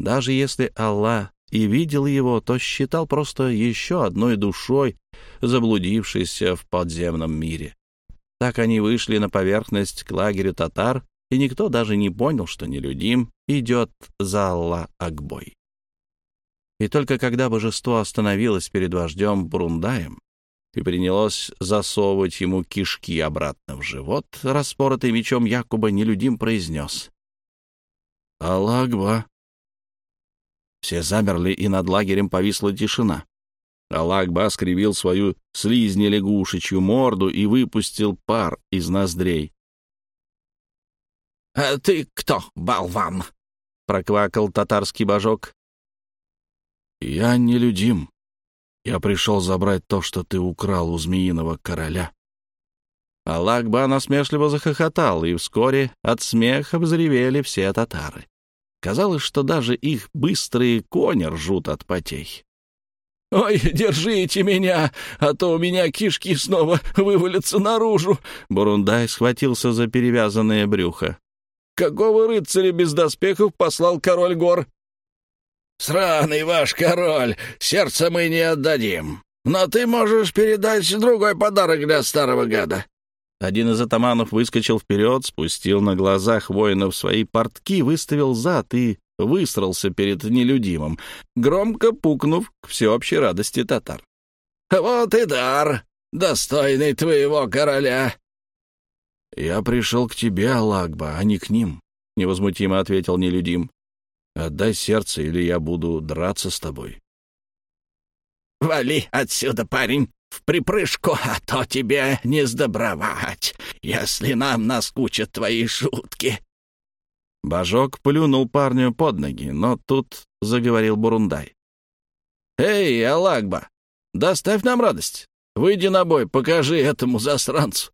Speaker 1: Даже если Аллах и видел его, то считал просто еще одной душой, заблудившейся в подземном мире. Так они вышли на поверхность к лагерю татар, и никто даже не понял, что нелюдим идет за Аллах Акбой. И только когда божество остановилось перед вождем Бурундаем, и принялось засовывать ему кишки обратно в живот, распоротый мечом Якуба нелюдим произнес. «Аллахба!» Все замерли, и над лагерем повисла тишина. Аллахба скривил свою слизни лягушечью морду и выпустил пар из ноздрей.
Speaker 3: «А ты кто, болван?» — проквакал татарский божок.
Speaker 1: «Я нелюдим», я пришел забрать то, что ты украл у змеиного короля». Алакба насмешливо захохотал, и вскоре от смеха взревели все татары. Казалось, что даже их быстрые кони ржут от потей.
Speaker 3: «Ой, держите меня, а то у меня кишки снова вывалятся наружу!»
Speaker 1: Бурундай схватился за перевязанное брюхо.
Speaker 3: «Какого рыцаря без доспехов послал король гор?» «Сраный ваш король, сердце мы не отдадим. Но ты можешь передать другой подарок для старого гада».
Speaker 1: Один из атаманов выскочил вперед, спустил на глазах воинов свои портки, выставил зад и высрался перед нелюдимым, громко пукнув к всеобщей радости татар.
Speaker 3: «Вот и дар, достойный твоего короля!»
Speaker 1: «Я пришел к тебе, Алагба, а не к ним», — невозмутимо ответил нелюдим. Отдай сердце, или я буду драться с тобой.
Speaker 3: «Вали отсюда, парень, в припрыжку, а то тебе не сдобровать, если нам наскучат твои шутки».
Speaker 1: Божок плюнул парню под ноги, но тут заговорил Бурундай.
Speaker 3: «Эй, Алагба, доставь нам радость. Выйди на бой, покажи этому засранцу».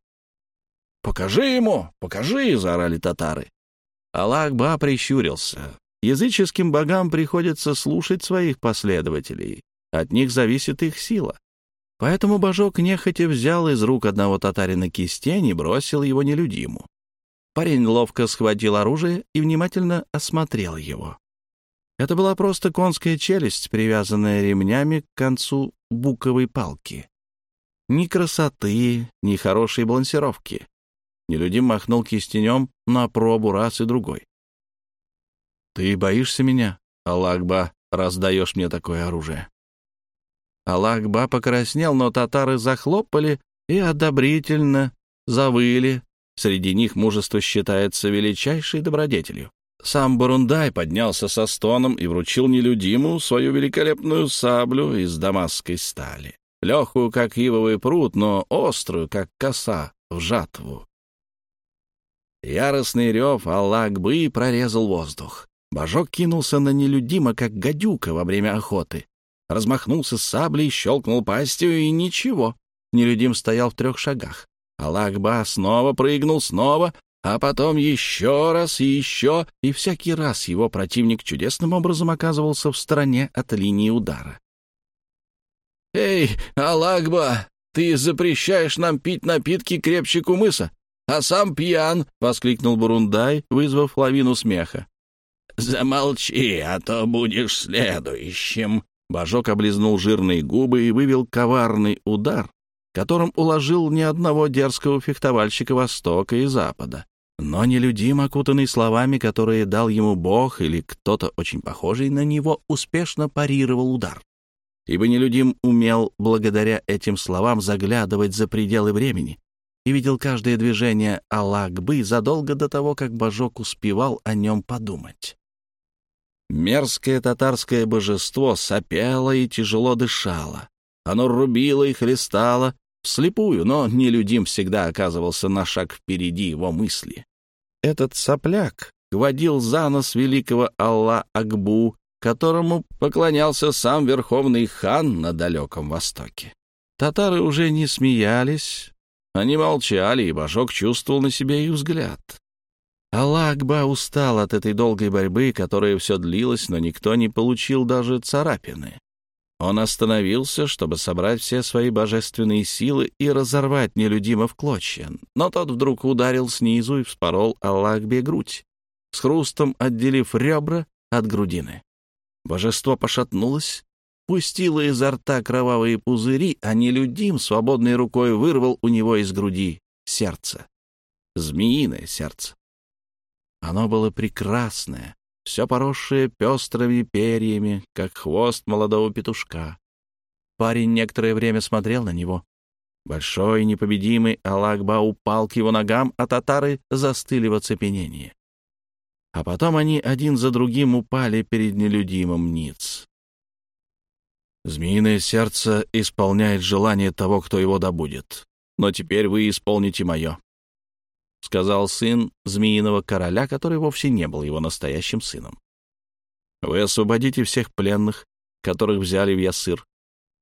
Speaker 1: «Покажи ему, покажи!» — заорали татары. Алагба прищурился. Языческим богам приходится слушать своих последователей. От них зависит их сила. Поэтому Божок нехотя взял из рук одного татарина кистень и бросил его нелюдиму. Парень ловко схватил оружие и внимательно осмотрел его. Это была просто конская челюсть, привязанная ремнями к концу буковой палки. Ни красоты, ни хорошей балансировки. Нелюдим махнул кистенем на пробу раз и другой. «Ты боишься меня, Аллахба, раз даешь мне такое оружие?» Аллахба покраснел, но татары захлопали и одобрительно завыли. Среди них мужество считается величайшей добродетелью. Сам Бурундай поднялся со стоном и вручил нелюдиму свою великолепную саблю из дамасской стали. Легкую, как ивовый пруд, но острую, как коса в жатву. Яростный рев Аллахбы прорезал воздух. Божок кинулся на нелюдима, как гадюка во время охоты размахнулся с саблей, щелкнул пастью, и ничего. Нелюдим стоял в трех шагах. Алакба снова прыгнул, снова, а потом еще раз и еще, и всякий раз его противник чудесным образом оказывался в стороне от линии удара. «Эй, Алакба, ты запрещаешь нам пить напитки крепче кумыса, а сам пьян!» — воскликнул Бурундай, вызвав лавину смеха. «Замолчи, а то будешь следующим!» Божок облизнул жирные губы и вывел коварный удар, которым уложил ни одного дерзкого фехтовальщика Востока и Запада. Но нелюдим, окутанный словами, которые дал ему Бог или кто-то очень похожий на него, успешно парировал удар. Ибо нелюдим умел благодаря этим словам заглядывать за пределы времени и видел каждое движение Аллахбы задолго до того, как Божок успевал о нем подумать. Мерзкое татарское божество сопело и тяжело дышало. Оно рубило и хлестало вслепую, но нелюдим всегда оказывался на шаг впереди его мысли. Этот сопляк водил за нос великого Алла Акбу, которому поклонялся сам верховный хан на далеком востоке. Татары уже не смеялись, они молчали, и Божок чувствовал на себе их взгляд. Аллах-Акба устал от этой долгой борьбы, которая все длилась, но никто не получил даже царапины. Он остановился, чтобы собрать все свои божественные силы и разорвать нелюдимо в клочья, но тот вдруг ударил снизу и вспорол Аллахбе грудь, с хрустом отделив ребра от грудины. Божество пошатнулось, пустило изо рта кровавые пузыри, а нелюдим свободной рукой вырвал у него из груди сердце. Змеиное сердце. Оно было прекрасное, все поросшее пестрыми перьями, как хвост молодого петушка. Парень некоторое время смотрел на него. Большой непобедимый Алакба упал к его ногам, а татары застыли в оцепенении. А потом они один за другим упали перед нелюдимым ниц. Змеиное сердце исполняет желание того, кто его добудет. Но теперь вы исполните мое. — сказал сын Змеиного Короля, который вовсе не был его настоящим сыном. «Вы освободите всех пленных, которых взяли в Ясыр.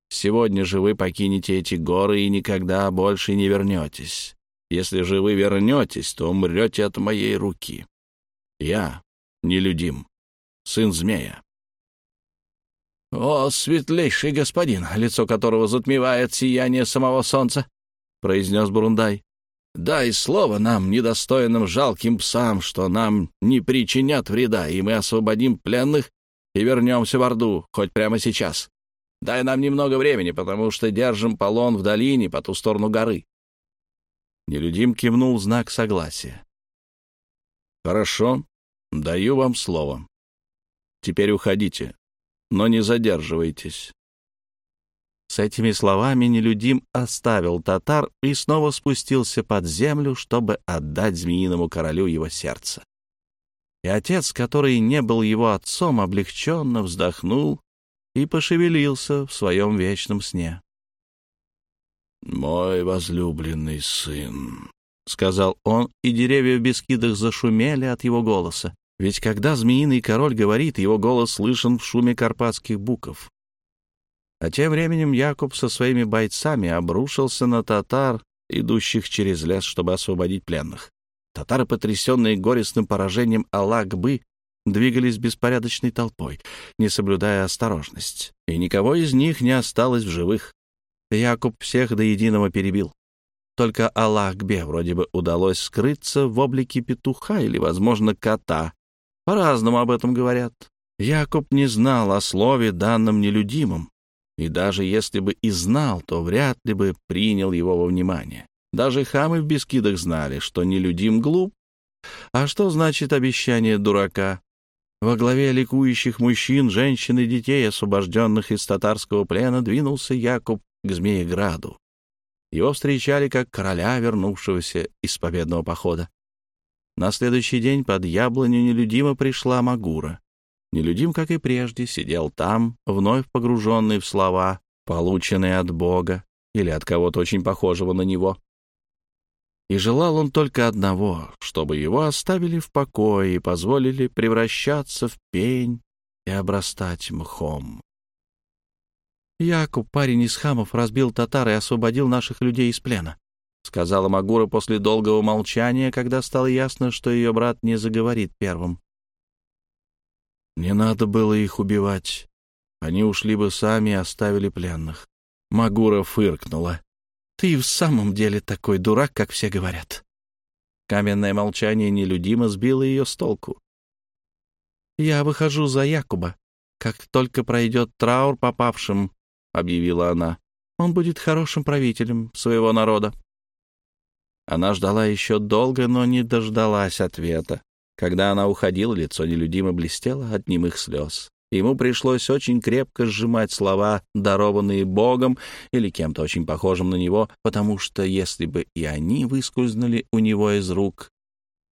Speaker 1: Сегодня же вы покинете эти горы и никогда больше не вернетесь. Если же вы вернетесь, то умрете от моей руки. Я нелюдим, сын змея». «О, светлейший господин, лицо которого затмевает сияние самого солнца!» — произнес Бурундай. Дай слово нам, недостойным жалким псам, что нам не причинят вреда, и мы освободим пленных и вернемся в Орду, хоть прямо сейчас. Дай нам немного времени, потому что держим полон в долине по ту сторону горы». Нелюдим кивнул знак согласия. «Хорошо, даю вам слово. Теперь уходите, но не задерживайтесь. С этими словами нелюдим оставил татар и снова спустился под землю, чтобы отдать змеиному королю его сердце. И отец, который не был его отцом, облегченно вздохнул и пошевелился в своем вечном сне. «Мой возлюбленный сын», — сказал он, и деревья в бескидах зашумели от его голоса. Ведь когда змеиный король говорит, его голос слышен в шуме карпатских буков. А тем временем Якуб со своими бойцами обрушился на татар, идущих через лес, чтобы освободить пленных. Татары, потрясенные горестным поражением Аллах-Бы, двигались беспорядочной толпой, не соблюдая осторожность, и никого из них не осталось в живых. Якуб всех до единого перебил. Только Аллахбе вроде бы удалось скрыться в облике петуха или, возможно, кота. По-разному об этом говорят. Якуб не знал о слове, данном нелюдимом, и даже если бы и знал, то вряд ли бы принял его во внимание. Даже хамы в Бескидах знали, что нелюдим глуп. А что значит обещание дурака? Во главе ликующих мужчин, женщин и детей, освобожденных из татарского плена, двинулся Якуб к Змееграду. Его встречали как короля, вернувшегося из победного похода. На следующий день под яблоню нелюдимо пришла Магура. Нелюдим, как и прежде, сидел там, вновь погруженный в слова, полученные от Бога или от кого-то очень похожего на него. И желал он только одного, чтобы его оставили в покое и позволили превращаться в пень и обрастать мхом. «Якуб, парень из хамов, разбил татар и освободил наших людей из плена», — сказала Магура после долгого молчания, когда стало ясно, что ее брат не заговорит первым. «Не надо было их убивать. Они ушли бы сами и оставили пленных». Магура фыркнула. «Ты в самом деле такой дурак, как все говорят». Каменное молчание нелюдимо сбило ее с толку. «Я выхожу за Якуба. Как только пройдет траур попавшим, объявила она. «Он будет хорошим правителем своего народа». Она ждала еще долго, но не дождалась ответа. Когда она уходила, лицо нелюдимо блестело от немых слез. Ему пришлось очень крепко сжимать слова, дарованные Богом или кем-то очень похожим на него, потому что если бы и они выскользнули у него из рук,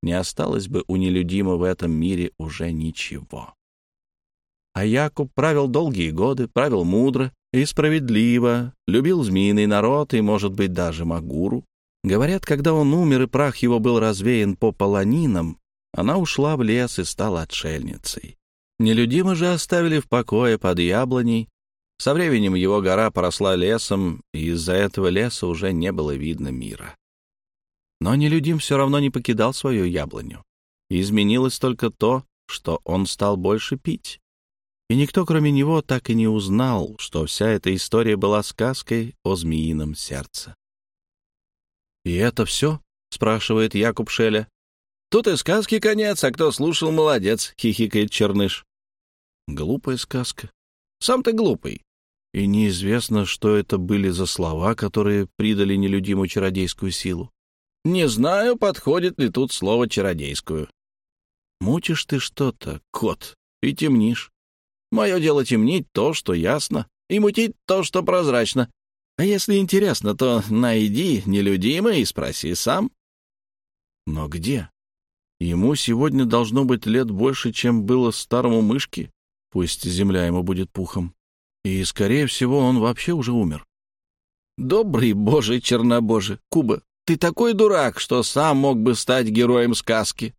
Speaker 1: не осталось бы у нелюдима в этом мире уже ничего. А Якуб правил долгие годы, правил мудро, и справедливо, любил змеиный народ и, может быть, даже Магуру. Говорят, когда он умер и прах его был развеян по полонинам, она ушла в лес и стала отшельницей. Нелюдимо же оставили в покое под яблоней. Со временем его гора поросла лесом, и из-за этого леса уже не было видно мира. Но нелюдим все равно не покидал свою яблоню. Изменилось только то, что он стал больше пить. И никто, кроме него, так и не узнал, что вся эта история была сказкой о змеином сердце. «И это все?» — спрашивает Якуб Шеля. «Тут и сказки конец, а кто слушал, молодец», — хихикает Черныш. «Глупая сказка. Сам ты глупый». И неизвестно, что это были за слова, которые придали нелюдимую чародейскую силу. «Не знаю, подходит ли тут слово «чародейскую». Мучишь ты что-то, кот, и темнишь. Мое дело темнить то, что ясно, и мутить то, что прозрачно. А если интересно, то найди нелюдимое и спроси сам. Но где? Ему сегодня должно быть лет больше, чем было старому мышке, пусть земля ему будет пухом. И, скорее всего, он вообще уже умер. Добрый боже чернобоже, Куба, ты такой дурак, что сам мог бы стать героем сказки.